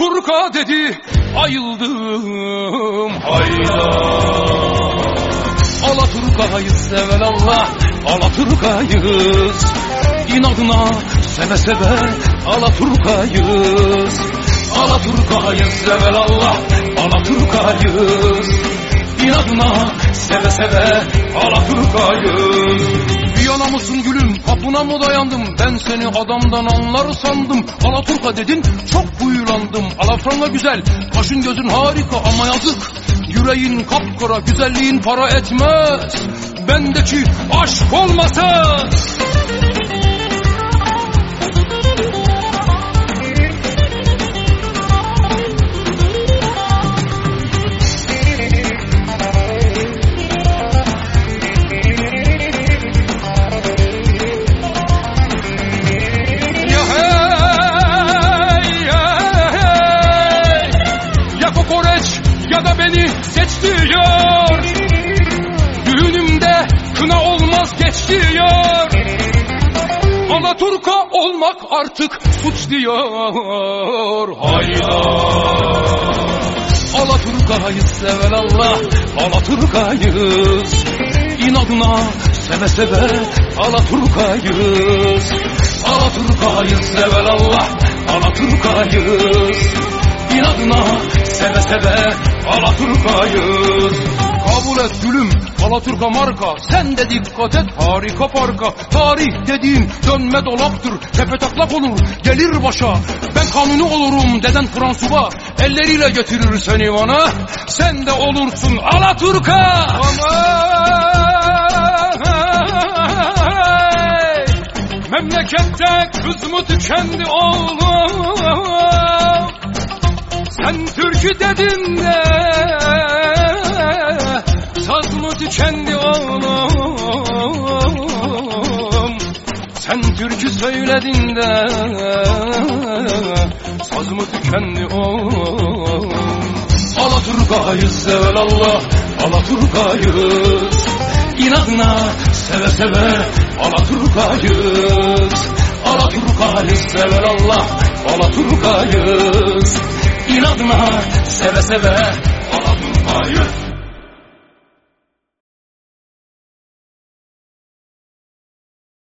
Alaturka dedi ayıldım hayda. Alaturka'yız seven Allah Alaturka'yız İnadına seve seve Alaturka'yız Alaturka'yız seven Allah Alaturka'yız İnadına seve seve Alaturka'yız Viyana mısın gülüm? Kapına mı dayandım Ben seni adamdan anlar sandım. Alaturka dedin çok huylandım. Alafranla güzel kaşın gözün harika ama yazık. Yüreğin kapkara güzelliğin para etmez. Bendeki aşk olmasa kına olmaz geç diyor Alaturka olmak artık suç diyor Hayda Alaturka'yız seven Allah Alaturka'yız İnadına seve seve Alaturka'yız Alaturka'yız seven Allah Alaturka'yız İnadına seve seve Alaturka'yız Kabul et gülüm Alaturka marka Sen de dikkat et harika parka. Tarih dediğin dönme dolaptır Tepe taklak olur gelir başa. Ben kanuni olurum deden Fransuba Elleriyle getirir seni bana. Sen de olursun Alaturka. Aman Memlekette kız mı tükendi oğlum? Sen türkü dedin de Saz mı tükendi oğlum? Sen türkü söyledin de Saz mı tükendi oğlum? Alaturka'yız seven Allah Alaturka'yız İnadına seve seve Alaturka'yız Alaturka'yız seven Allah Alaturka'yız İnadına seve seve